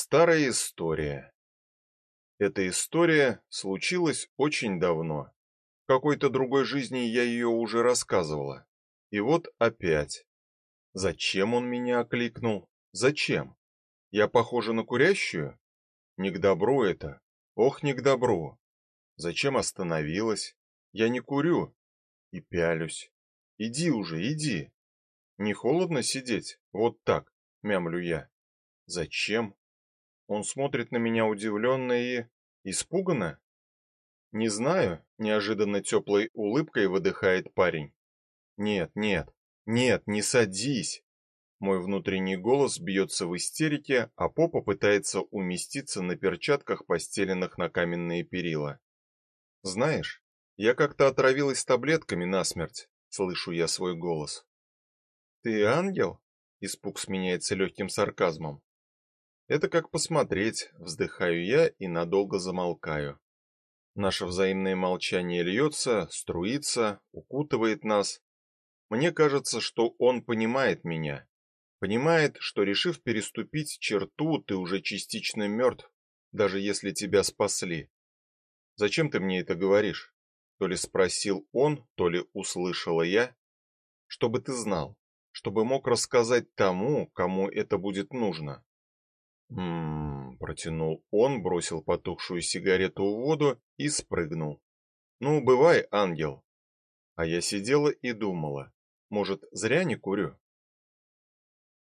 Старая история. Эта история случилась очень давно. В какой-то другой жизни я ее уже рассказывала. И вот опять. Зачем он меня окликнул? Зачем? Я похожа на курящую? Не к добру это. Ох, не к добру. Зачем остановилась? Я не курю. И пялюсь. Иди уже, иди. Не холодно сидеть? Вот так, мямлю я. Зачем? Он смотрит на меня удивленно и испуганно. Не знаю, неожиданно теплой улыбкой выдыхает парень. Нет, нет. Нет, не садись. Мой внутренний голос бьется в истерике, а попа пытается уместиться на перчатках, постеленных на каменные перила. Знаешь, я как-то отравилась таблетками насмерть, слышу я свой голос. Ты ангел? Испуг сменяется легким сарказмом. Это как посмотреть, вздыхаю я и надолго замолкаю. Наше взаимное молчание льется, струится, укутывает нас. Мне кажется, что он понимает меня. Понимает, что решив переступить черту, ты уже частично мертв, даже если тебя спасли. Зачем ты мне это говоришь? То ли спросил он, то ли услышала я, чтобы ты знал, чтобы мог рассказать тому, кому это будет нужно. Мм, протянул он, бросил потухшую сигарету в воду и спрыгнул. Ну, бывай, ангел. А я сидела и думала, может, зря не курю?